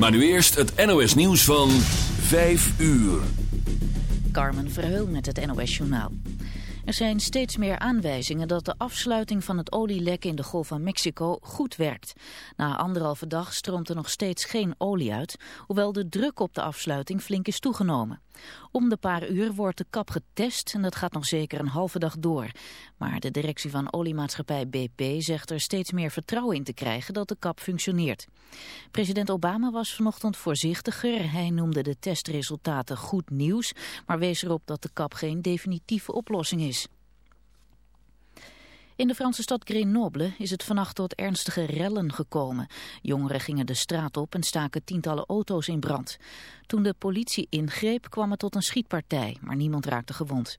Maar nu eerst het NOS nieuws van 5 uur. Carmen Verheul met het NOS Journaal. Er zijn steeds meer aanwijzingen dat de afsluiting van het olielek in de Golf van Mexico goed werkt. Na anderhalve dag stroomt er nog steeds geen olie uit, hoewel de druk op de afsluiting flink is toegenomen. Om de paar uur wordt de kap getest en dat gaat nog zeker een halve dag door. Maar de directie van oliemaatschappij BP zegt er steeds meer vertrouwen in te krijgen dat de kap functioneert. President Obama was vanochtend voorzichtiger. Hij noemde de testresultaten goed nieuws, maar wees erop dat de kap geen definitieve oplossing is. In de Franse stad Grenoble is het vannacht tot ernstige rellen gekomen. Jongeren gingen de straat op en staken tientallen auto's in brand. Toen de politie ingreep kwam het tot een schietpartij, maar niemand raakte gewond.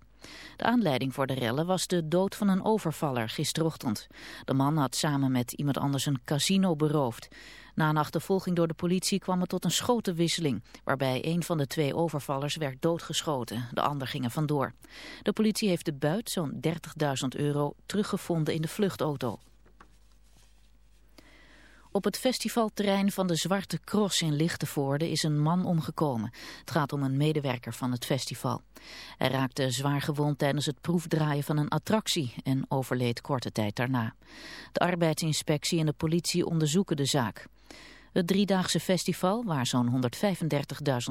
De aanleiding voor de rellen was de dood van een overvaller gisterochtend. De man had samen met iemand anders een casino beroofd. Na een achtervolging door de politie kwam het tot een schotenwisseling, waarbij een van de twee overvallers werd doodgeschoten. De ander ging er vandoor. De politie heeft de buit, zo'n 30.000 euro, teruggevonden in de vluchtauto. Op het festivalterrein van de Zwarte Cross in Lichtenvoorde is een man omgekomen. Het gaat om een medewerker van het festival. Hij raakte zwaar gewond tijdens het proefdraaien van een attractie en overleed korte tijd daarna. De arbeidsinspectie en de politie onderzoeken de zaak. Het driedaagse festival, waar zo'n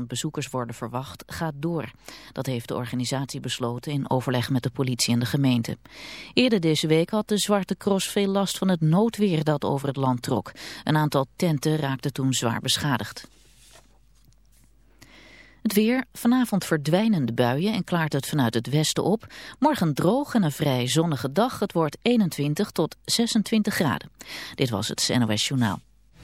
135.000 bezoekers worden verwacht, gaat door. Dat heeft de organisatie besloten in overleg met de politie en de gemeente. Eerder deze week had de Zwarte Cross veel last van het noodweer dat over het land trok. Een aantal tenten raakte toen zwaar beschadigd. Het weer, vanavond verdwijnen de buien en klaart het vanuit het westen op. Morgen droog en een vrij zonnige dag. Het wordt 21 tot 26 graden. Dit was het NOS Journaal.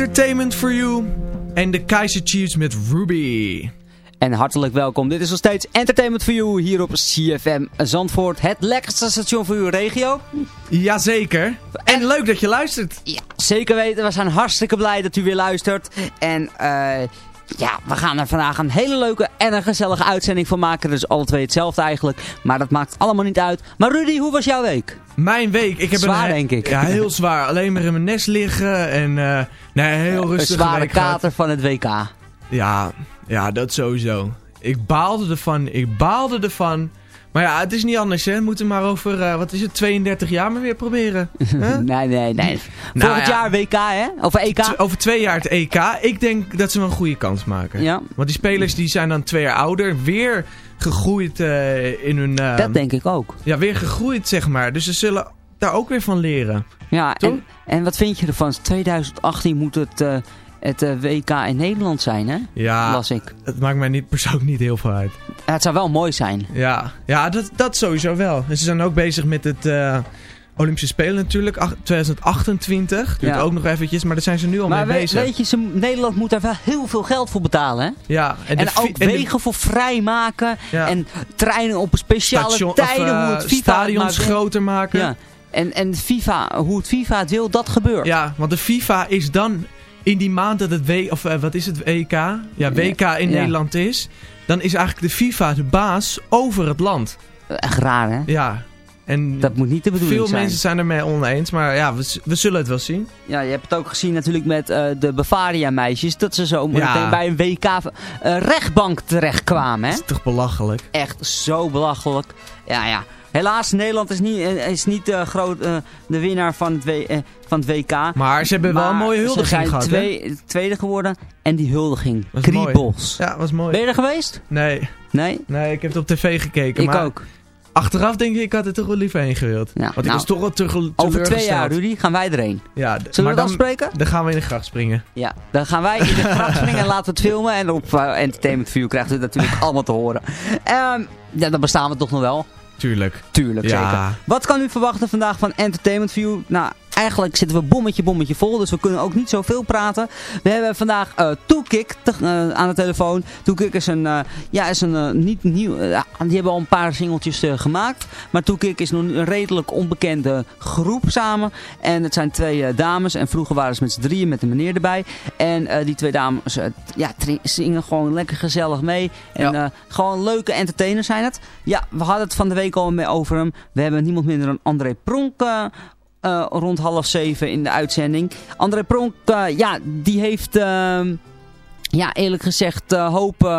Entertainment for You. En de Kaiser Chiefs met Ruby. En hartelijk welkom. Dit is nog steeds Entertainment for You hier op CFM Zandvoort. Het lekkerste station voor uw regio. Jazeker. En leuk dat je luistert. Ja, zeker weten. We zijn hartstikke blij dat u weer luistert. En eh... ja, we gaan er vandaag een hele leuke en een gezellige uitzending van maken. Dus alle twee hetzelfde eigenlijk. Maar dat maakt allemaal niet uit. Maar Rudy, hoe was jouw week? Mijn week. Ik heb Zwaar, een, denk ik. Ja, heel zwaar. Alleen maar in mijn nest liggen en eh, nee, heel Een rustig. zware kater van het WK. Ja, ja, dat sowieso. Ik baalde ervan. Ik baalde ervan. Maar ja, het is niet anders, hè. We moeten maar over, eh, wat is het, 32 jaar maar weer proberen. Huh? Nee, nee, nee. Nou Volgend ja. jaar WK, hè? Of EK? T- Over twee jaar het EK. Ik denk dat ze wel een goede kans maken. Ja. Want die spelers die zijn dan twee jaar ouder. Weer gegroeid eh, in hun... eh, Dat denk ik ook. Ja, weer gegroeid, zeg maar. Dus ze zullen daar ook weer van leren. Ja, en, en wat vind je ervan? 2018 moet het, eh, het eh, WK in Nederland zijn, hè? Ja, Las ik. het maakt mij niet, persoonlijk niet heel veel uit. Ja, het zou wel mooi zijn. Ja, ja dat, dat sowieso wel. En ze zijn ook bezig met het eh, Olympische Spelen natuurlijk. ach- 2028. Duurt Ja. ook nog eventjes, maar daar zijn ze nu al Maar mee we- bezig. weet je, ze, Nederland moet daar wel heel veel geld voor betalen, hè? ja, En, ook en de wegen voor vrijmaken. Ja. En treinen op speciale station- tijden, of, eh, hoe het FIFA stadions maakt. groter maken. Ja. En, en FIFA, hoe het FIFA het wil, dat gebeurt. Ja, want de FIFA is dan in die maand dat het W... Of eh, wat is het, WK? Ja, WK in Ja. Nederland is. Dan is eigenlijk de FIFA de baas over het land. Echt raar, hè? Ja. En Dat moet niet de bedoeling veel zijn. mensen zijn ermee oneens. Maar ja, we, zullen het wel zien. Ja, je hebt het ook gezien natuurlijk met eh, de Bavaria-meisjes. Dat ze zo Ja. meteen bij een WK eh, rechtbank terechtkwamen, hè? Dat is toch belachelijk. Echt zo belachelijk. Ja, ja. Helaas, Nederland is niet, eh, is niet eh, groot, eh, de winnaar van het, w, van het WK. Maar ze hebben wel een mooie huldiging Ze zijn gehad, twee, tweede geworden. En die huldiging, Was mooi. kriebels. Ja, was mooi. Ben je er geweest? Nee, Nee? nee, ik heb het op tv gekeken. Ik maar ook. achteraf denk ik, ik had er toch wel liever heen gewild. Ja, Want ik nou, was toch wel te Over twee jaar, Rudy, gaan wij erheen. Ja, Zullen we dat dan, afspreken? dan gaan we in de gracht springen. Ja, dan gaan wij in de gracht springen en laten we het filmen. En op Entertainment View krijgt u het natuurlijk allemaal te horen. Ehm, ja, dan bestaan we toch nog wel. Tuurlijk. Tuurlijk, Ja. zeker. Wat kan u verwachten vandaag van Entertainment View? Nou, eigenlijk zitten we bommetje, bommetje vol, dus we kunnen ook niet zoveel praten. We hebben vandaag eh Toekick te- eh, aan de telefoon. Toekick is een, eh, ja, is een eh, niet nieuw, eh, ja, die hebben al een paar singeltjes eh, gemaakt. Maar Toekick is nog een redelijk onbekende groep samen. En het zijn twee eh, dames en vroeger waren ze met z'n drieën met een meneer erbij. En eh, die twee dames eh, ja, zingen gewoon lekker gezellig mee. En Ja. eh, gewoon leuke entertainers zijn het. Ja, we hadden het van de week al mee over hem. We hebben niemand minder dan André Pronk eh, rond half zeven in de uitzending. André Pronk, eh, ja, die heeft... ehm, ja, eerlijk gezegd, eh hoop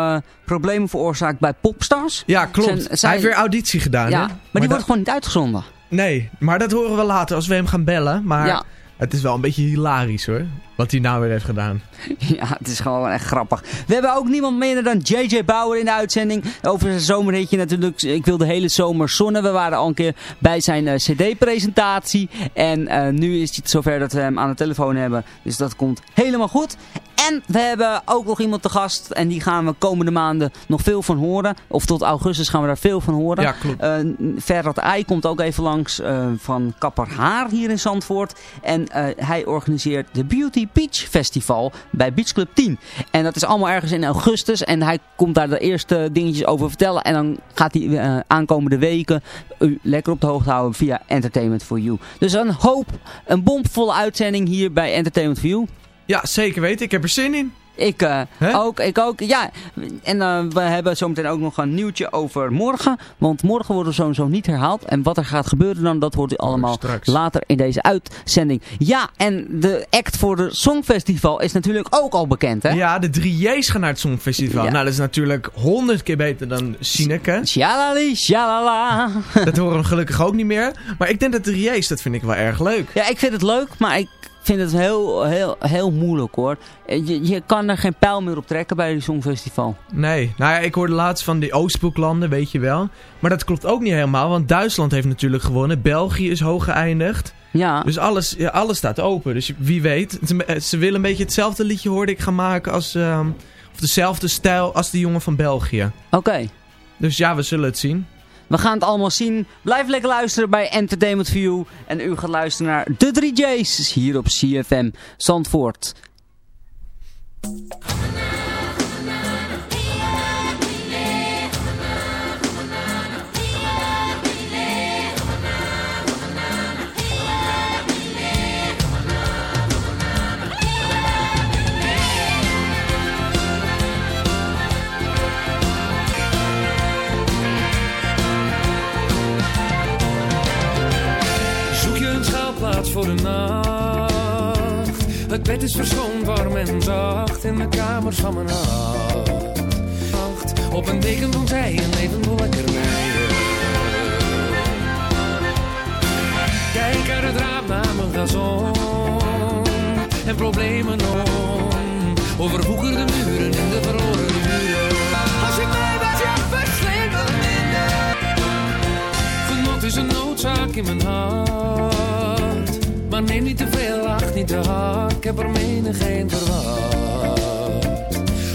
problemen veroorzaakt bij popstars. Ja, klopt. Zijn- zijn- Hij heeft weer auditie gedaan, ja, hè? maar, die wordt gewoon niet uitgezonden. Nee, maar dat horen we later als we hem gaan bellen. Maar Ja. Het is wel een beetje hilarisch, hoor. Wat hij nou weer heeft gedaan. Ja, het is gewoon echt grappig. We hebben ook niemand minder dan JJ Bauer in de uitzending. Over zijn zomerhitje natuurlijk. Ik wil de hele zomer zonnen. We waren al een keer bij zijn eh, cd-presentatie. En eh, nu is het zover dat we hem aan de telefoon hebben. Dus dat komt helemaal goed. En we hebben ook nog iemand te gast. En die gaan we komende maanden nog veel van horen. Of tot augustus gaan we daar veel van horen. Ja, klopt. Eh Ferrat komt ook even langs eh, van Kapper Haar hier in Zandvoort. En eh, hij organiseert de Beauty Beach Festival bij Beach Club 10. En dat is allemaal ergens in augustus. En hij komt daar de eerste dingetjes over vertellen. En dan gaat hij aankomende weken u lekker op de hoogte houden via Entertainment for You. Dus een hoop, een bomvolle uitzending hier bij Entertainment for You. Ja, zeker weten. Ik heb er zin in. Ik eh, ook, ik ook. Ja, en eh, we hebben zometeen ook nog een nieuwtje over morgen. Want morgen wordt er sowieso niet herhaald. En wat er gaat gebeuren dan, dat hoort u allemaal straks. later in deze uitzending. Ja, en de act voor de Songfestival is natuurlijk ook al bekend, hè? Ja, de drie J's gaan naar het Songfestival. Ja. Nou, dat is natuurlijk honderd keer beter dan Sineke. Shalali, shalala. dat horen we gelukkig ook niet meer. Maar ik denk dat de drie J's, dat vind ik wel erg leuk. Ja, ik vind het leuk, maar ik vind het heel, heel, heel moeilijk, hoor. Je, je kan er geen pijl meer op trekken bij het Songfestival. Nee, nou ja, ik hoorde laatst van die Oostbloklanden, weet je wel. Maar dat klopt ook niet helemaal, want Duitsland heeft natuurlijk gewonnen. België is hoog geëindigd. Ja, Dus alles, ja, alles staat open. Dus wie weet. Ze, ze willen een beetje hetzelfde liedje, hoorde ik, gaan maken als... ehm, of dezelfde stijl als de jongen van België. oké. Dus ja, we zullen het zien. We gaan het allemaal zien. Blijf lekker luisteren bij Entertainment View. En u gaat luisteren naar de 3J's hier op CFM Zandvoort. Het bed is verschoond, warm en zacht in de kamers van mijn hart. Op een deken van zij een leven lekkernijen. Kijk uit het raam naar mijn gazon en problemen om. Overwoekerde muren en de verloren uren. Als je mij was, ja, verslind me minder. Genot is een noodzaak in mijn hart. Maar neem niet te veel, niet te hard. Ik heb er menig een verwacht.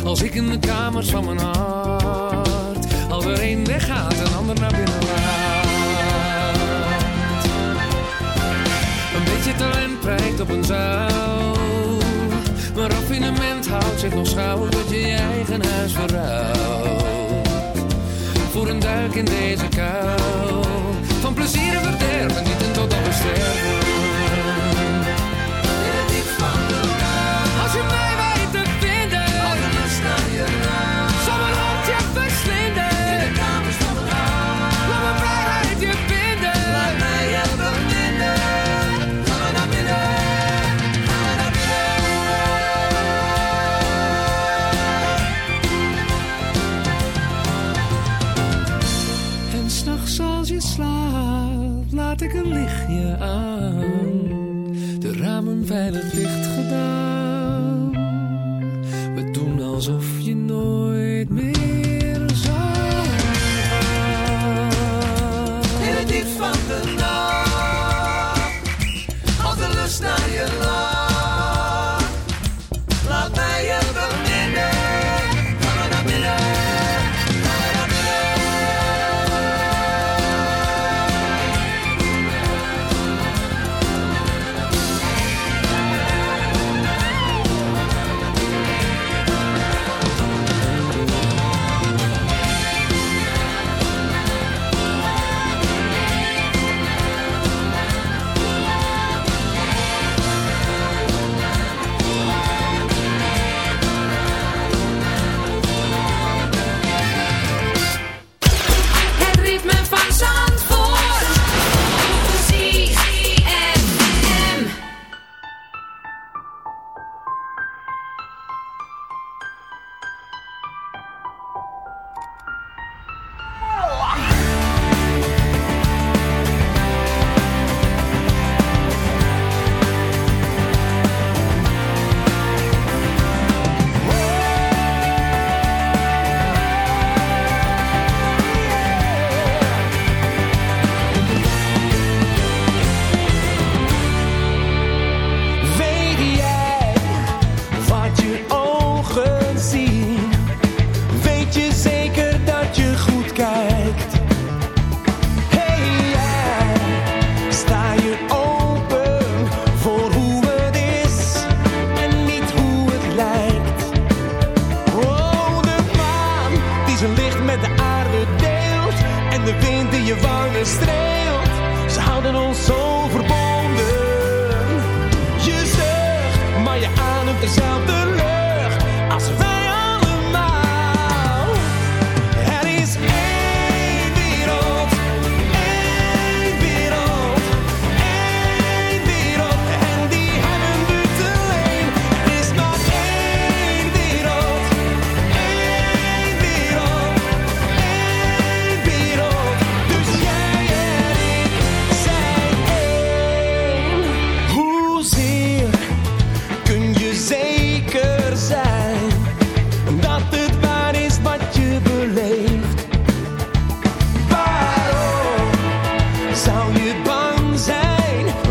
Als ik in de kamers van mijn hart. Als er één weggaat, een ander naar binnen laat. Een beetje talent prijkt op een zuil. Maar raffinement houdt zich nog schuil dat je je eigen huis verruilt. Voor een duik in deze kuil. Van plezier en verderf, genieten tot op het sterven. Je mij weet te vinden, zal mijn je verslinden. Laat mijn vrijheid je vinden. Laat mij je. Gaan we naar binnen. Gaan we naar binnen. En s'nachts als je slaapt, laat ik een lichtje aan. De ramen veilig dicht gedaan.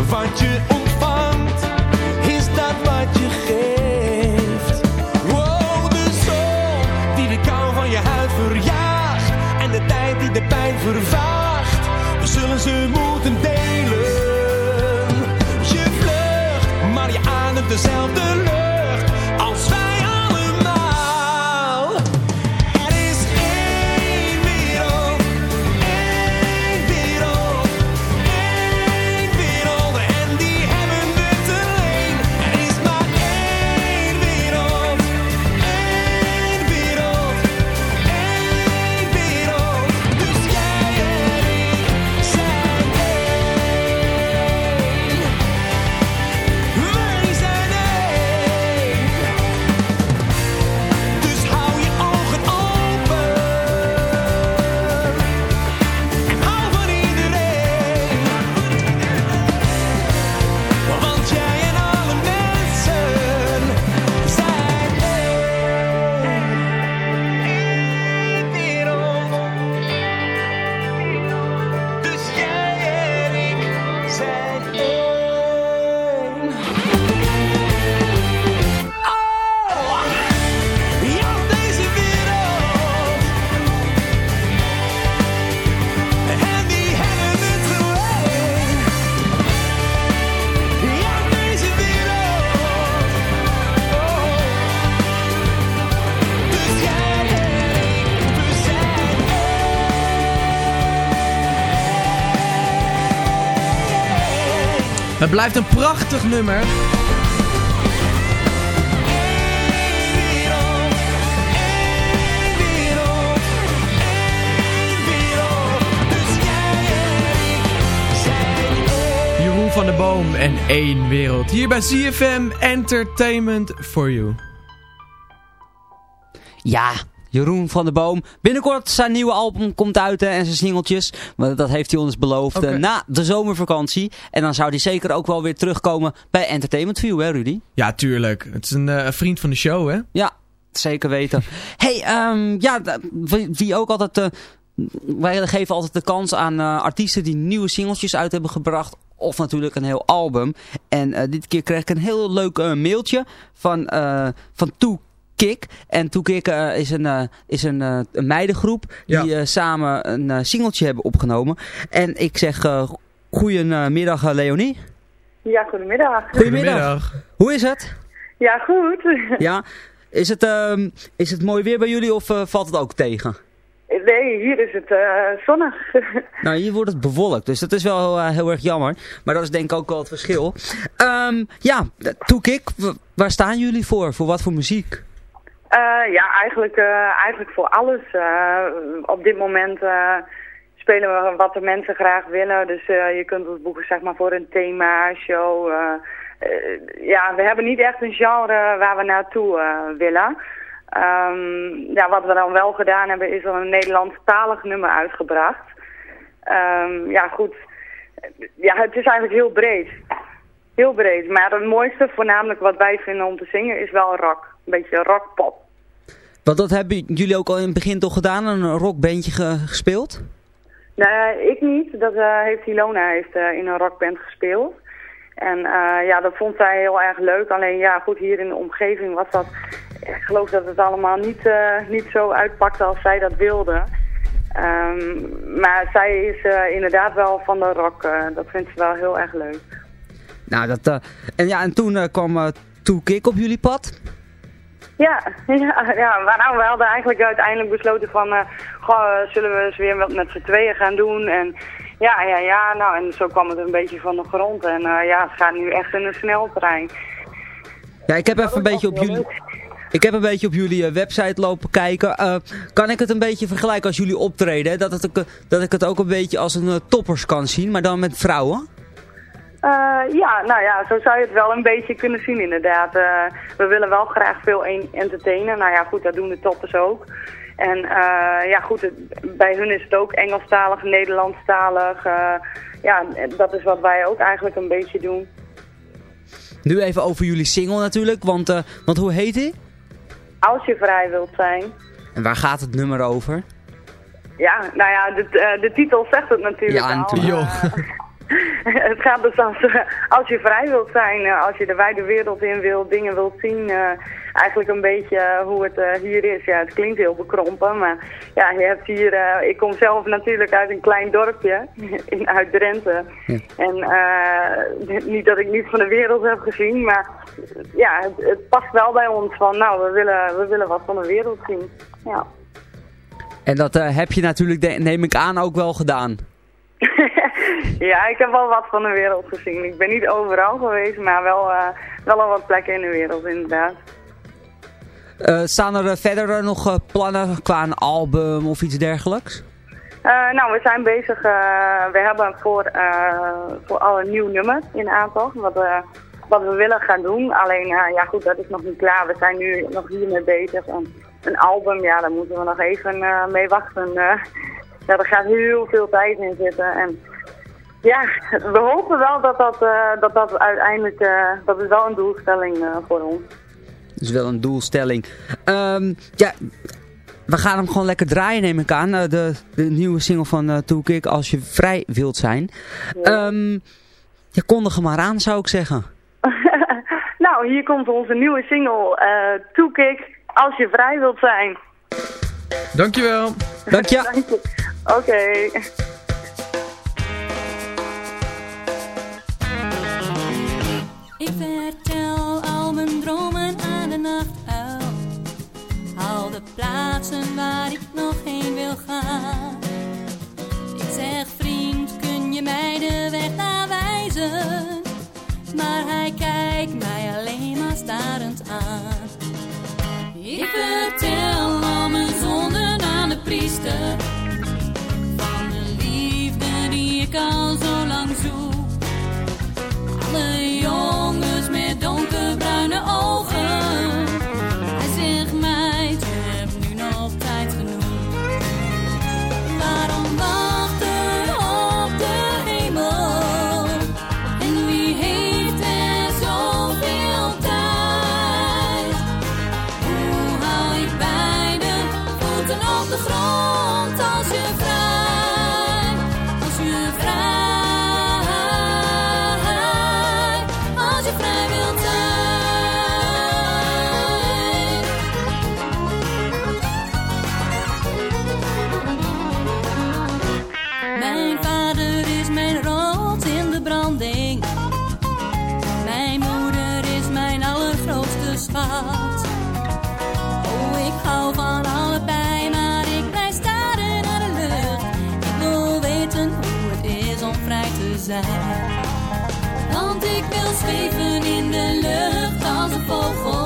Zijn? Wat je Het blijft een prachtig nummer. Jeroen van der Boom en één wereld. Hier bij CFM Entertainment for You. Ja, Jeroen van der Boom. Binnenkort zijn nieuwe album komt uit en zijn singeltjes. Maar dat heeft hij ons beloofd eh, na de zomervakantie. En dan zou hij zeker ook wel weer terugkomen bij Entertainment View, hè Rudy? Ja, tuurlijk. Het is een eh, vriend van de show, hè? Ja, zeker weten. hey, ehm, ja, wie, ook altijd... eh, wij geven altijd de kans aan artiesten die nieuwe singeltjes uit hebben gebracht. Of natuurlijk een heel album. En dit keer kreeg ik een heel leuk mailtje van, eh van Toe Kick. En Toe Kick eh, is, een, eh, is een, eh, een meidengroep die Ja. eh, samen een singeltje hebben opgenomen. En ik zeg uh, goedemiddag Leonie. Ja, goedemiddag. Goedemiddag. Hoe is het? Ja, goed. Ja. Is het, ehm, is het mooi weer bij jullie of valt het ook tegen? Nee, hier is het eh, zonnig. Nou, hier wordt het bewolkt, dus dat is wel heel erg jammer. Maar dat is denk ik ook wel het verschil. Ehm, ja, Toekik, waar staan jullie voor? Voor wat voor muziek? Eh, ja, eigenlijk, eh, eigenlijk voor alles. Eh, op dit moment spelen we wat de mensen graag willen. Dus je kunt ons boeken zeg maar, voor een thema, show. ja, we hebben niet echt een genre waar we naartoe willen. Ehm, ja, wat we dan wel gedaan hebben is een Nederlandstalig nummer uitgebracht. Ehm, ja, goed. Ja, het is eigenlijk heel breed. Heel breed. Maar het mooiste, voornamelijk wat wij vinden om te zingen, is wel rock. Een beetje rockpop. Want dat hebben jullie ook al in het begin toch gedaan, een rockbandje ge- gespeeld? Nee, ik niet. Dat eh, heeft Ilona heeft, eh, in een rockband gespeeld. En eh, ja, dat vond zij heel erg leuk. Alleen ja, goed, hier in de omgeving was dat... Ik geloof dat het allemaal niet, niet zo uitpakte als zij dat wilde. Ehm, maar zij is inderdaad wel van de rock. dat vindt ze wel heel erg leuk. Nou, dat, eh, en ja, en toen eh, kwam uh, Toekik op jullie pad. Ja, ja, ja nou, we hadden eigenlijk uiteindelijk besloten van, eh, goh, eh, zullen we eens weer wat met z'n tweeën gaan doen. En ja, ja, ja, nou, en zo kwam het een beetje van de grond. En eh, ja, het gaat nu echt in een sneltrein. Ja, ik heb even een beetje op jullie... Ik heb een beetje op jullie eh, website lopen kijken. Eh, kan ik het een beetje vergelijken als jullie optreden? hè? Dat, het, eh, dat ik het ook een beetje als een eh, toppers kan zien, maar dan met vrouwen? Eh, ja, nou ja, zo zou je het wel een beetje kunnen zien inderdaad. Eh, we willen wel graag veel en- entertainen. Nou ja, goed, dat doen de toppers ook. En eh, ja, goed, het- bij hun is het ook Engelstalig, Nederlandstalig. eh, ja, dat is wat wij ook eigenlijk een beetje doen. Nu even over jullie single natuurlijk, want, eh, want hoe heet die? Als je vrij wilt zijn. En waar gaat het nummer over? Ja, nou ja, de, eh, de titel zegt het natuurlijk Ja, al. natuurlijk. Het gaat dus als, eh, als je vrij wilt zijn, eh, als je de wijde wereld in wilt, dingen wilt zien. eh, eigenlijk een beetje hoe het hier is. Ja, het klinkt heel bekrompen, maar ja, je hebt hier... ik kom zelf natuurlijk uit een klein dorpje, in, uit Drenthe. En niet dat ik niets van de wereld heb gezien, maar ja, het, het past wel bij ons van, nou, we willen, we willen wat van de wereld zien. Ja. En dat heb je natuurlijk, neem ik aan, ook wel gedaan. ja, ik heb wel wat van de wereld gezien. Ik ben niet overal geweest, maar wel, eh, wel al wat plekken in de wereld inderdaad. Eh, staan er eh, verder nog plannen qua een album of iets dergelijks? Nou, we zijn bezig. we hebben voor, voor al een nieuw nummer in aantal. Wat, wat we willen gaan doen. Alleen, ja goed, dat is nog niet klaar. We zijn nu nog hiermee bezig. En een album, ja, daar moeten we nog even mee wachten. ja, er gaat heel veel tijd in zitten. En ja, we hopen wel dat dat, eh, dat, dat uiteindelijk, eh, dat is wel een doelstelling eh, voor ons. Dus wel een doelstelling. Ehm, ja, we gaan hem gewoon lekker draaien, neem ik aan. De, de nieuwe single van Toekick, Als je vrij wilt zijn. Ehm ja, kondig hem maar aan, zou ik zeggen. nou, hier komt onze nieuwe single, eh Toekick, als je vrij wilt zijn. Dankjewel. Dank je. Dank je. Oké. Ik vertel al mijn dromen aan de nachtuil. Al de plaatsen waar ik nog heen wil gaan. Ik zeg vriend, kun je mij de weg naar wijzen? Maar hij kijkt mij alleen maar starend aan. Ik vertel al mijn zonden aan de priester. Want ik wil zweven in de lucht als een vogel.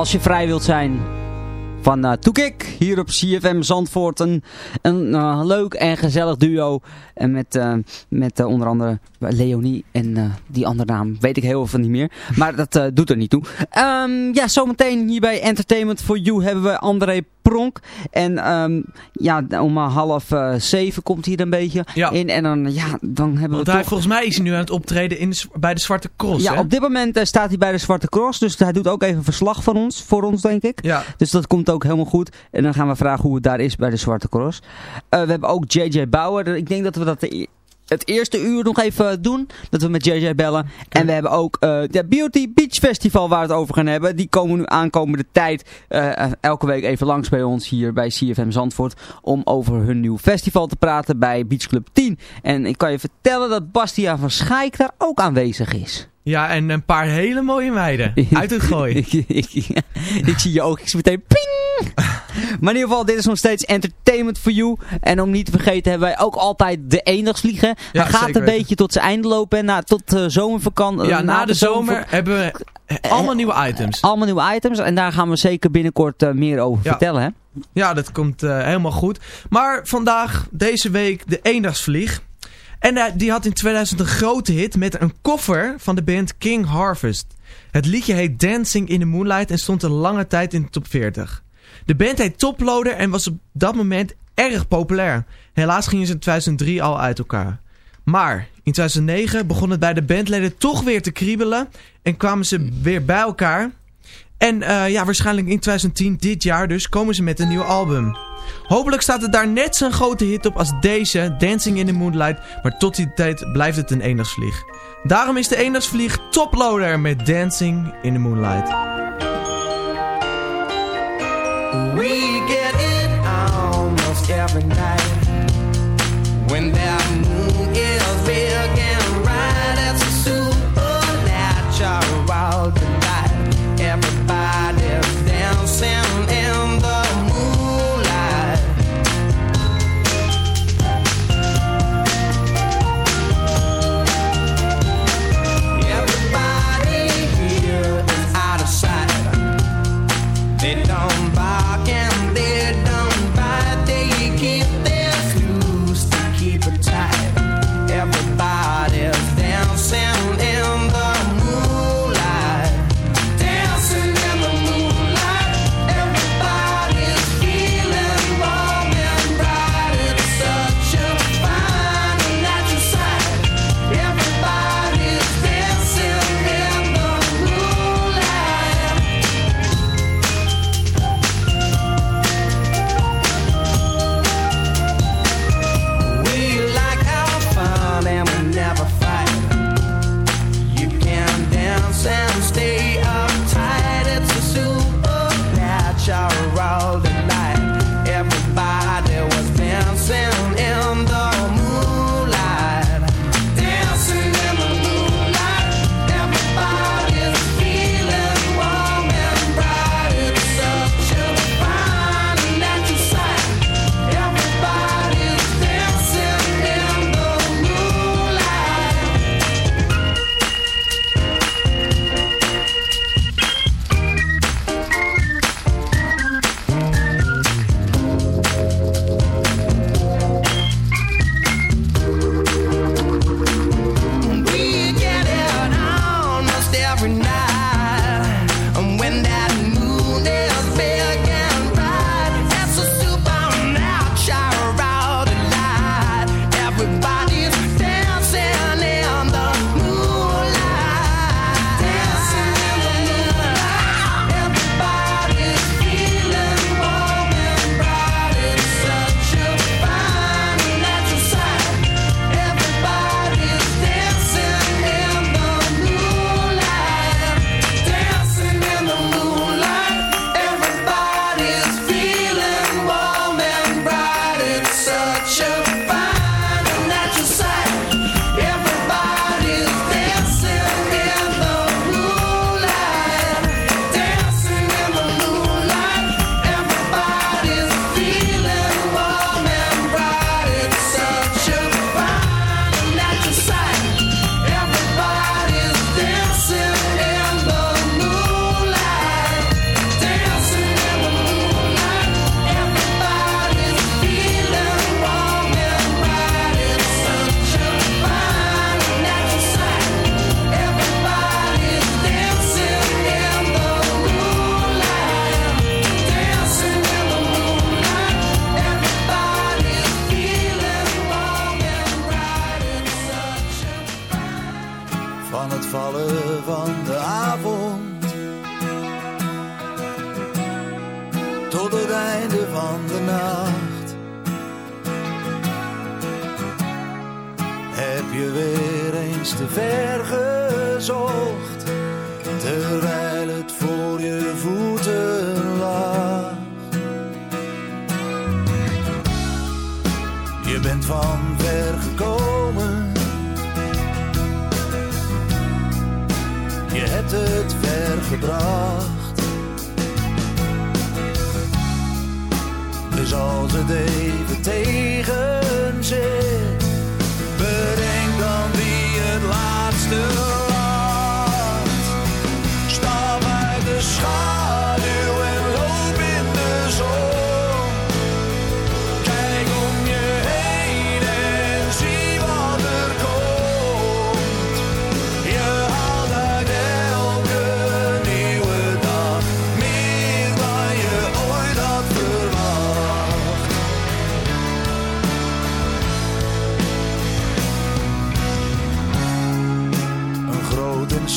Als je vrij wilt zijn van uh, Toekik, hier op CFM Zandvoort. Een, uh, leuk en gezellig duo. En met, uh, met onder andere Leonie en die andere naam weet ik heel veel niet meer. Maar dat doet er niet toe. Um, ja, zometeen hier bij Entertainment for You hebben we André Pronk. En um, ja, om half zeven komt hij er een beetje ja. in. En dan, ja, dan hebben Want we hij, toch... volgens mij is hij nu aan het optreden in de, bij de Zwarte Cross, Ja, hè? op dit moment staat hij bij de Zwarte Cross. Dus hij doet ook even verslag van ons, voor ons denk ik. Ja. Dus dat komt ook helemaal goed. En dan gaan we vragen hoe het daar is bij de Zwarte Cross. Uh, we hebben ook JJ Bauer. Ik denk dat we dat de, het eerste uur nog even doen. Dat we met JJ bellen. En we hebben ook uh, de Beauty Beach Festival waar we het over gaan hebben. Die komen nu aankomende tijd uh, elke week even langs bij ons hier bij CFM Zandvoort. Om over hun nieuw festival te praten bij Beach Club 10. En ik kan je vertellen dat Bastia van Schaik daar ook aanwezig is. Ja, en een paar hele mooie meiden. Uit het gooien. ik, ik, ik, zie je oogjes meteen ping! maar in ieder geval, dit is nog steeds entertainment for you. En om niet te vergeten hebben wij ook altijd de eendagsvliegen. Ja, Hij gaat een weten. beetje tot zijn einde lopen. En na, tot uh, zomervakantie. Ja, na, na, de, de zomer, zomer hebben we allemaal nieuwe items. Allemaal nieuwe items. En daar gaan we zeker binnenkort uh, meer over ja. vertellen. Hè? Ja, dat komt uh, helemaal goed. Maar vandaag, deze week, de eendagsvlieg. En uh, die had in 2000 een grote hit met een koffer van de band King Harvest. Het liedje heet Dancing in the Moonlight en stond een lange tijd in de top 40. De band heet Toploader en was op dat moment erg populair. Helaas gingen ze in 2003 al uit elkaar. Maar in 2009 begon het bij de bandleden toch weer te kriebelen en kwamen ze weer bij elkaar. En uh, ja, waarschijnlijk in 2010, dit jaar dus, komen ze met een nieuw album. Hopelijk staat het daar net zo'n grote hit op als deze, Dancing in the Moonlight, maar tot die tijd blijft het een eendagsvlieg. Daarom is de eendagsvlieg toploader met Dancing in the Moonlight. We get it almost every night When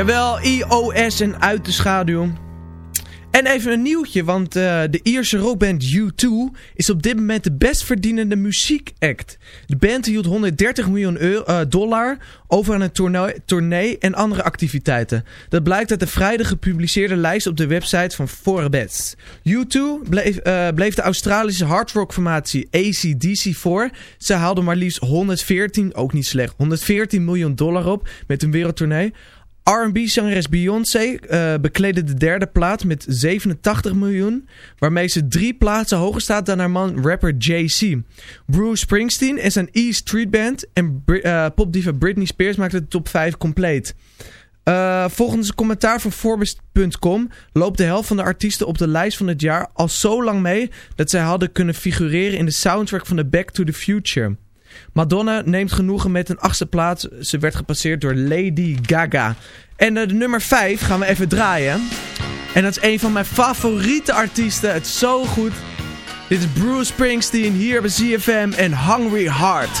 Jawel, iOS en uit de schaduw. En even een nieuwtje, want eh, de Ierse rockband U2 is op dit moment de best verdienende muziekact. De band hield 130 miljoen eh, dollar over aan een tournee, en andere activiteiten. Dat blijkt uit de vrijdag gepubliceerde lijst op de website van Forbes. U2 bleef, eh, bleef de Australische hardrock formatie ACDC voor. Ze haalden maar liefst 114, ook niet slecht, 114 miljoen dollar op met een wereldtournee. R&B-zangeres Beyoncé eh bekleedde de derde plaats met 87 miljoen, waarmee ze drie plaatsen hoger staat dan haar man rapper Jay-Z. Bruce Springsteen en zijn E Street Band en eh, popdiva Britney Spears maakten de top 5 compleet. Eh, volgens een commentaar van Forbes.com loopt de helft van de artiesten op de lijst van het jaar al zo lang mee dat zij hadden kunnen figureren in de soundtrack van de Back to the Future. Madonna neemt genoegen met een achtste plaats. Ze werd gepasseerd door Lady Gaga. En eh, de nummer 5 gaan we even draaien. En dat is een van mijn favoriete artiesten. Het is zo goed. Dit is Bruce Springsteen hier bij ZFM en Hungry Heart.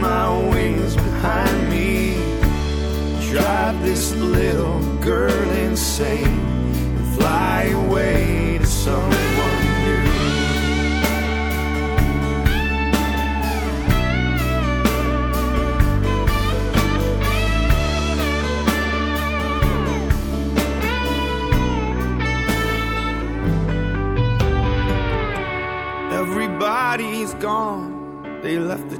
my wings behind me, drive this little girl insane, and fly away to someone. Everybody's gone. They left the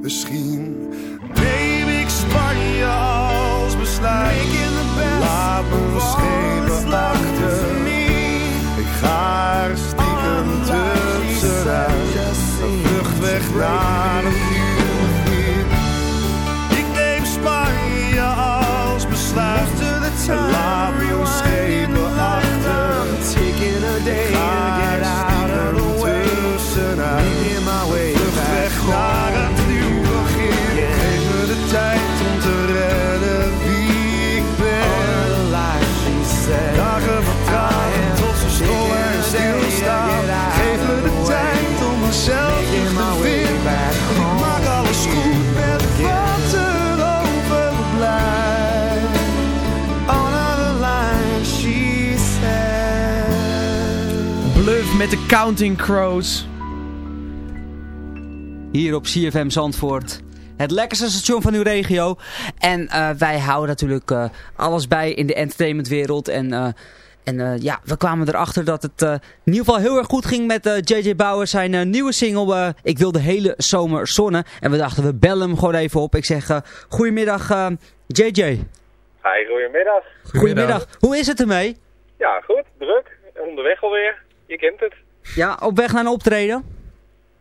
Misschien neem ik Spanje als besluit. Laat me schepen achter. Ik ga er stiekem tussenuit. Een vlucht weg naar een nieuw begin. Ik neem Spanje als besluit. Laat met de Counting Crows. Hier op CFM Zandvoort. Het lekkerste station van uw regio. En eh, wij houden natuurlijk eh, alles bij in de entertainmentwereld. En, eh, en eh, ja, we kwamen erachter dat het eh, in ieder geval heel erg goed ging met eh, JJ Bauer. Zijn eh, nieuwe single, eh, Ik wil de hele zomer zonnen. En we dachten, we bellen hem gewoon even op. Ik zeg, goedemiddag eh, JJ. Hi, goedemiddag. Goedemiddag. Hoe is het ermee? Ja, goed, druk. Onderweg alweer. Je kent het. Ja, op weg naar een optreden?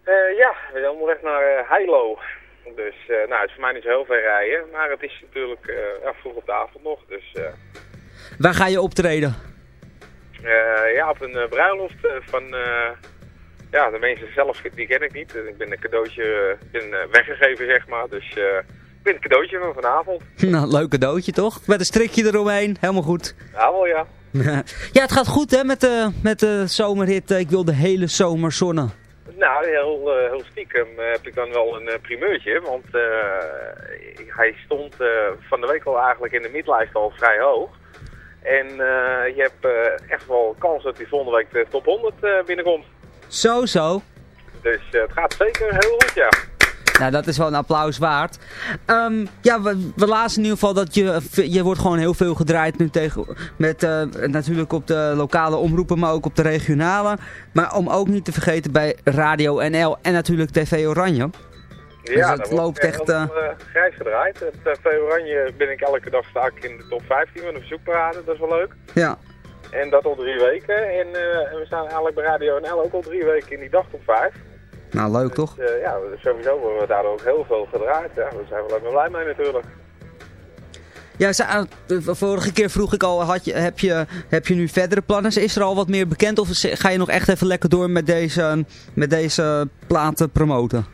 Eh, ja, we zijn onderweg naar eh, Heilo. Dus, eh, nou, het is voor mij niet zo heel ver rijden. Maar het is natuurlijk ja, vroeg op de avond nog. Dus, Waar ga je optreden? ja, op een bruiloft van... ja, de mensen zelf, die ken ik niet. Ik ben een cadeautje ben, weggegeven, zeg maar. Dus ik ben het cadeautje van vanavond. nou, leuk cadeautje toch? Met een strikje eromheen, helemaal goed. Ja, wel ja. Ja, het gaat goed hè met de, met de zomerhit. Ik wil de hele zomer zonnen. Nou, heel, eh, heel stiekem heb ik dan wel een eh, primeurtje. Want eh, hij stond van de week al eigenlijk in de midlijst al vrij hoog. En je hebt echt wel kans dat hij volgende week de top 100 eh, binnenkomt. Zo, zo. Dus het gaat zeker heel goed, ja. Nou, dat is wel een applaus waard. Ehm, ja, we, we lazen in ieder geval dat je, je wordt gewoon heel veel gedraaid nu tegen, met eh, natuurlijk op de lokale omroepen, maar ook op de regionale. Maar om ook niet te vergeten bij Radio NL en natuurlijk TV Oranje. Ja, Dus dat loopt echt, eh, grijs gedraaid. Het uh, Oranje ben ik elke dag sta ik in de top 15 van de verzoekparade, dat is wel leuk. Ja. En dat al drie weken. En, we staan eigenlijk bij Radio NL ook al drie weken in die dagtop 5. Nou, leuk toch? Eh, ja, sowieso worden we daardoor ook heel veel gedraaid. Ja, daar zijn we wel blij mee natuurlijk. Ja, eh, vorige keer vroeg ik al, had je, heb, je, heb je nu verdere plannen? Is er al wat meer bekend of ga je nog echt even lekker door met deze, met deze platen promoten?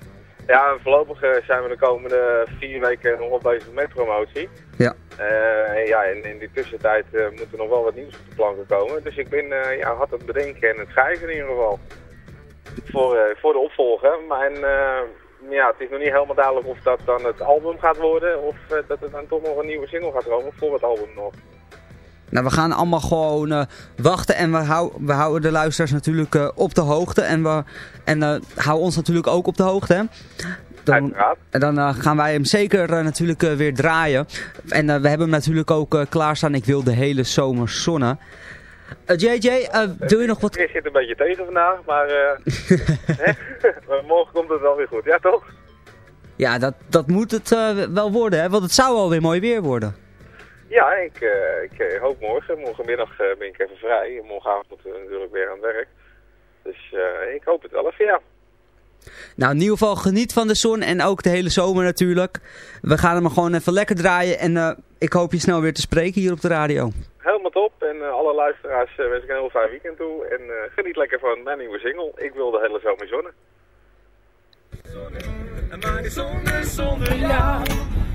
Ja, voorlopig eh, zijn we de komende vier weken nog wel bezig met promotie. Ja. Eh, en ja, in, in die tussentijd eh, moet er nog wel wat nieuws op de planken komen. Dus ik ben ja, had het bedenken en het schrijven in ieder geval. Voor, eh, voor de opvolger. Maar en, eh, ja, het is nog niet helemaal duidelijk of dat dan het album gaat worden. Of eh, dat er dan toch nog een nieuwe single gaat komen voor het album nog. Nou, we gaan allemaal gewoon wachten en we, hou, we houden de luisteraars natuurlijk op de hoogte. En we en, houden ons natuurlijk ook op de hoogte. Hè? Dan, en dan gaan wij hem zeker natuurlijk weer draaien. En we hebben hem natuurlijk ook klaarstaan. Ik wil de hele zomer zonnen. Eh, JJ, eh, wil je nog wat... Ik zit een beetje tegen vandaag, maar, eh, maar morgen komt het wel weer goed. Ja, toch? Ja, dat, dat moet het eh, wel worden, hè? want het zou alweer mooi weer worden. Ja, ik, eh, ik eh, hoop morgen. Morgenmiddag eh, ben ik even vrij. En morgenavond moeten we natuurlijk weer aan het werk. Dus eh, ik hoop het wel even, ja. Nou, in ieder geval geniet van de zon en ook de hele zomer natuurlijk. We gaan hem gewoon even lekker draaien en eh, ik hoop je snel weer te spreken hier op de radio. En eh, alle luisteraars eh, wens ik een heel fijn weekend toe. En eh, geniet lekker van mijn nieuwe single. Ik wil de hele zomer zonnen. Maar die zon is zonder jou.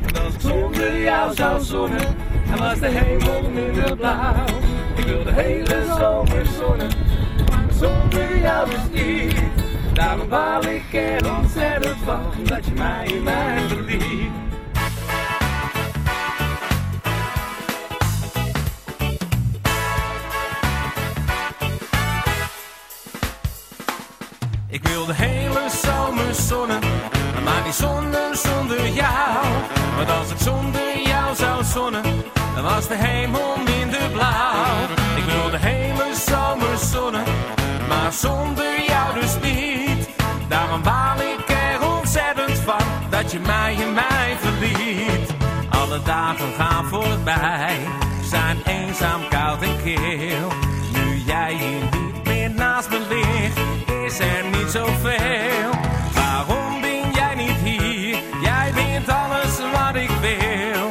En als ik zonder jou zou zonnen, dan was de hemel minder blauw. Ik wil de hele zomer zonnen, maar zonder jou dus niet. Daarom baal ik er ontzettend van, dat je mij in mij verliet. Ik wil de hele zomer zonnen, maar niet zonnen zonder jou. Want als ik zonder jou zou zonnen, dan was de hemel minder blauw. Ik wil de hele zomer zonnen, maar zonder jou dus niet. Daarom baal ik er ontzettend van, dat je mij in mij verliet. Alle dagen gaan voorbij, zijn eenzaam, koud en kil. Niet zoveel. Waarom ben jij niet hier? Jij bent alles wat ik wil.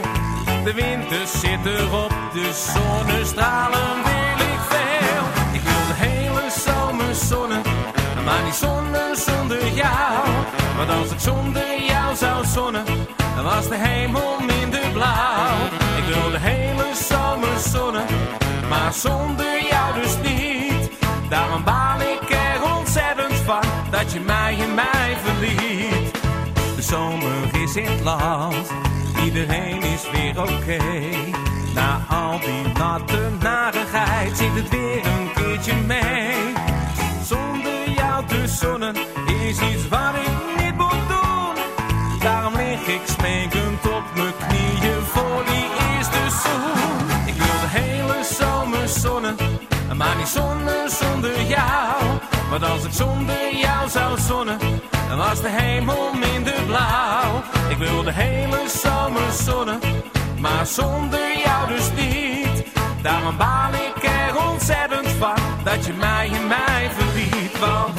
De winter zit erop, de zonnestralen wil ik veel. Ik wil de hele zomer zonnen, maar niet zonnen zonder jou. Want als ik zonder jou zou zonnen, dan was de hemel minder blauw. Ik wil de hele zomer zonnen, maar zonder jou dus niet. Daarom baal ik dat je mij in mij verliet. De zomer is in het land, iedereen is weer oké. Na al die natte narigheid zit het weer een keertje mee. Zonder jou te zonnen is iets wat ik niet moet doen. Daarom lig ik smekend op mijn knieën voor die eerste zoen. Ik wil de hele zomer zonnen, maar niet zonnen zonder jou. Want als ik zonder jou zou zonnen, dan was de hemel minder blauw. Ik wil de hele zomer zonnen, maar zonder jou dus niet. Daarom baal ik er ontzettend van, dat je mij in mij verliet. Want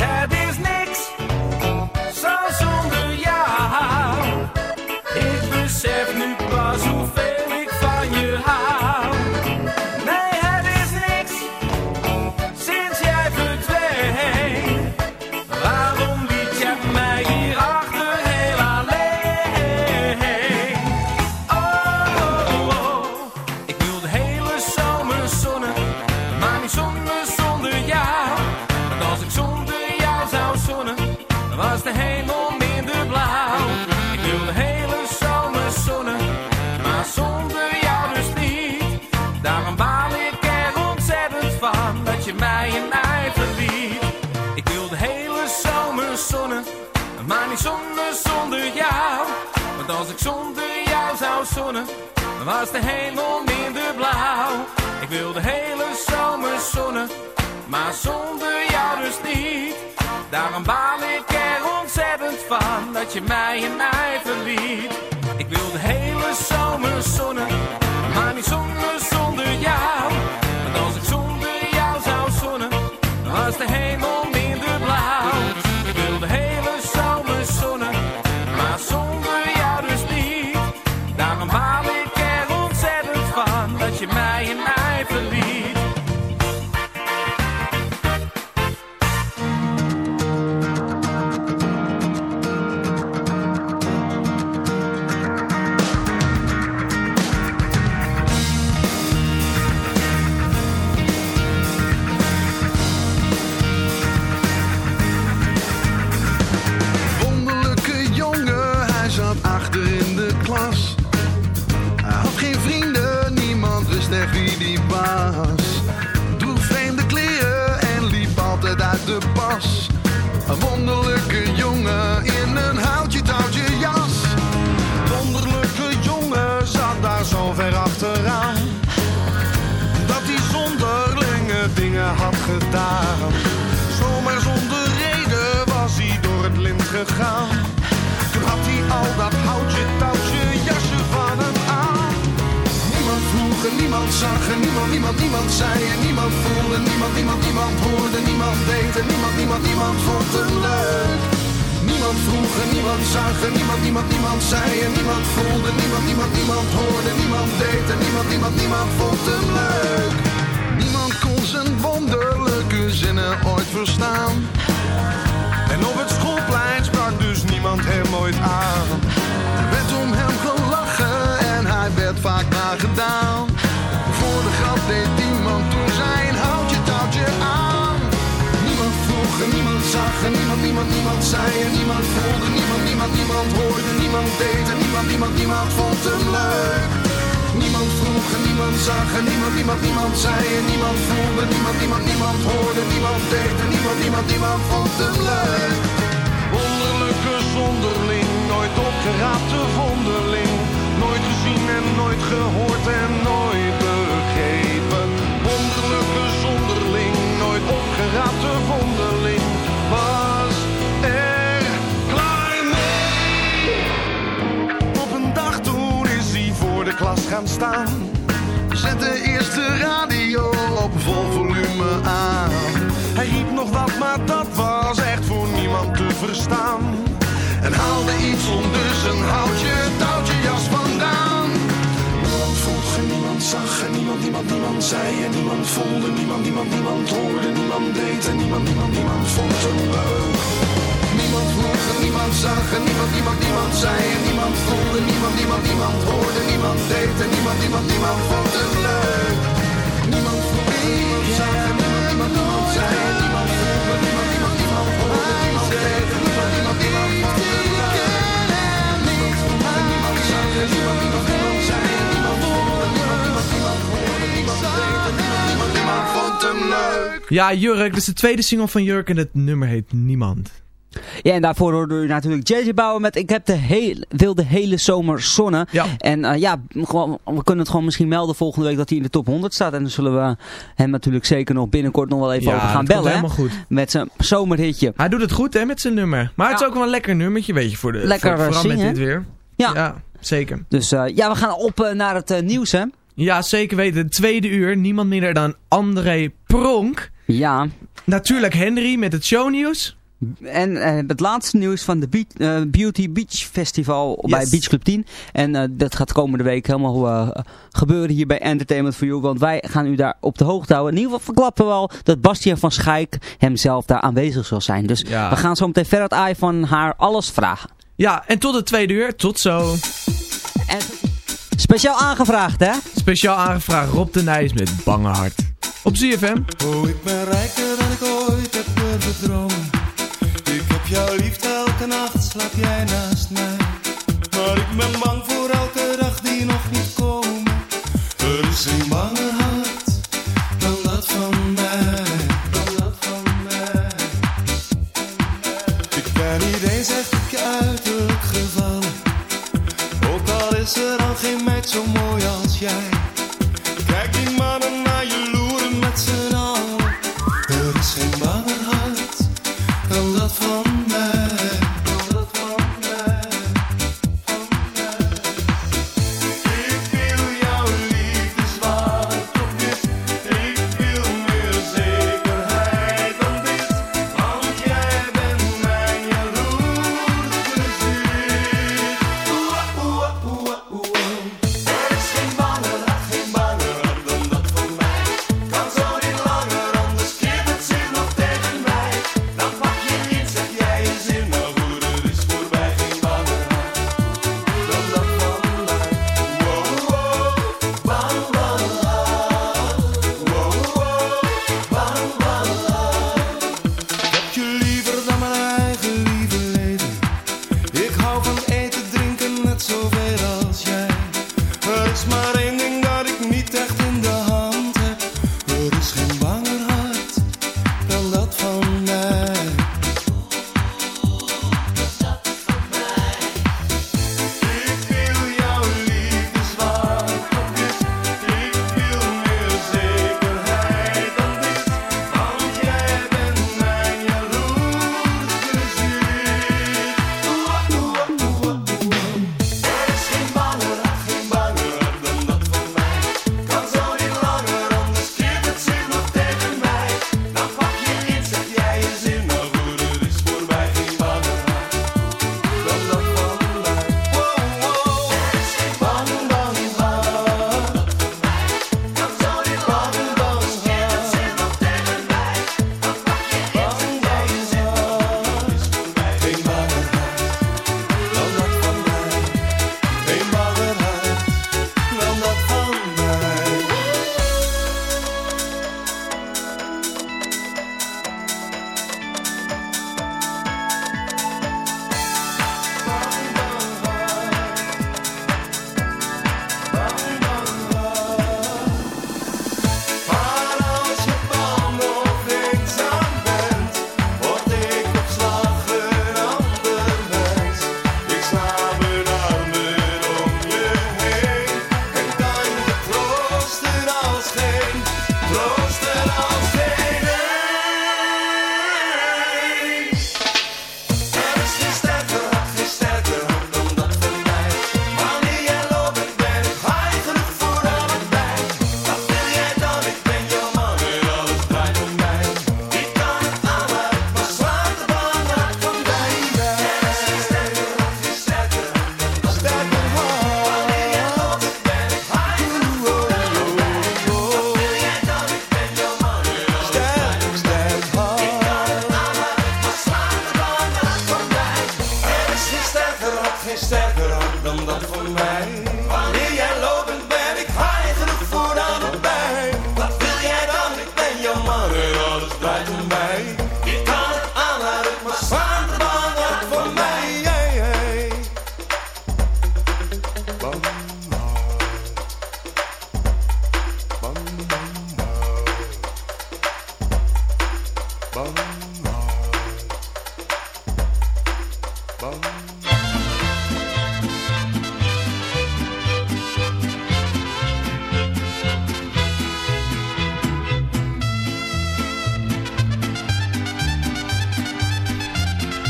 dan was de hemel minder blauw. Ik wil de hele zomer zonnen, maar zonder jou dus niet. Daarom baal ik er ontzettend van, dat je mij en mij verliet. Ik wil de hele zomer zonnen, maar niet zonder, zonder jou. Want als ik zonder jou zou zonnen, dan was de hemel minder gegaan. Toen had hij al dat houtje, touwtje, jasje van hem aan. Niemand vroeg en niemand zag en niemand, niemand, niemand zei en niemand voelde. Niemand, niemand, niemand hoorde, niemand deed en niemand, niemand, niemand vond hem leuk. Niemand vroeg en niemand zag en niemand, niemand, niemand zei en niemand voelde. Niemand, niemand, niemand hoorde, niemand deed en niemand, niemand, niemand vond hem leuk. Niemand kon zijn wonderlijke zinnen ooit verstaan. Deed iemand toen zijn houtje touwtje aan. Niemand vroeg en niemand zag en niemand, niemand, niemand zei en niemand voelde. Niemand, niemand, niemand hoorde, niemand deed en niemand, niemand, niemand vond hem leuk. Niemand vroeg en niemand zag en niemand, niemand, niemand zei en niemand voelde. Niemand, niemand, niemand hoorde, niemand deed en niemand, niemand, niemand vond hem leuk. Wonderlijke zonderling, nooit opgeraapte vonderling. Nooit gezien en nooit gehoord en nooit gaan staan. Zet de eerste radio op vol volume aan. Hij riep nog wat, maar dat was echt voor niemand te verstaan. En haalde iets onder zijn houtje, touwtje zag en niemand, niemand, niemand zei en niemand voelde. Niemand, niemand, niemand hoorde, niemand deed en niemand, niemand, niemand vond hem leuk. Niemand en niemand zag en niemand, niemand, niemand zei en niemand voelde. Niemand, niemand, niemand hoorde, niemand deed en niemand, niemand, niemand vond hem leuk. Niemand en niemand zag en niemand, niemand, niemand zei niemand voelde. Niemand, niemand, niemand hoorde, niemand deed en niemand, niemand, niemand vond hem leuk. Niemand niemand niemand, niemand, niemand Ja, Jurk, dit is de tweede single van Jurk en het nummer heet Niemand. Ja, en daarvoor hoorde u natuurlijk JJ Bouwen met Ik heb de hele, wil de hele zomer zonnen. Ja. En eh, ja, gewoon, we kunnen het gewoon misschien melden volgende week dat hij in de top 100 staat. En dan zullen we hem natuurlijk zeker nog binnenkort nog wel even Ja, over gaan dat bellen. helemaal goed. Met zijn zomerhitje. Hij doet het goed hè, met zijn nummer. Maar het is ook wel een lekker nummertje, weet je, voor de, Lekker, voor, eh, vooral met dit weer. Ja. zeker. Dus eh, ja, we gaan op naar het nieuws hè. Ja, zeker weten. Tweede uur, niemand minder dan André Pronk. Ja. Natuurlijk Henry met het shownieuws. En eh, het laatste nieuws van de eh, Beauty Beach Festival bij. Beach Club 10. En eh, dat gaat komende week helemaal gebeuren hier bij Entertainment for You. Want wij gaan u daar op de hoogte houden. In ieder geval verklappen we al dat Bastiaan van Schaik hemzelf daar aanwezig zal zijn. Dus Ja. we gaan zo meteen verder het eye van haar alles vragen. Ja, en tot het tweede uur. Tot zo. En speciaal aangevraagd hè? Speciaal aangevraagd Rob de Nijs met Bange Hart. Op ZFM. Oh, ik ben rijker dan ik ooit heb dromen. Ik heb jou lief, elke nacht slaap jij naast mij. Maar ik ben bang voor elke dag die nog niet komen. Er is geen banger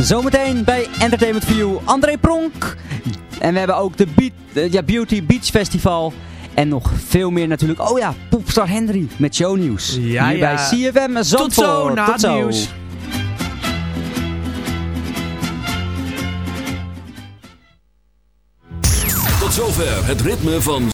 Zometeen bij Entertainment View André Pronk. En we hebben ook de Beat, eh, ja, Beauty Beach Festival. En nog veel meer natuurlijk. Oh ja, Popstar Henry met shownieuws. Ja, Hier ja. bij CFM Zandvoort. Tot zo, na het nieuws. Tot zover het ritme van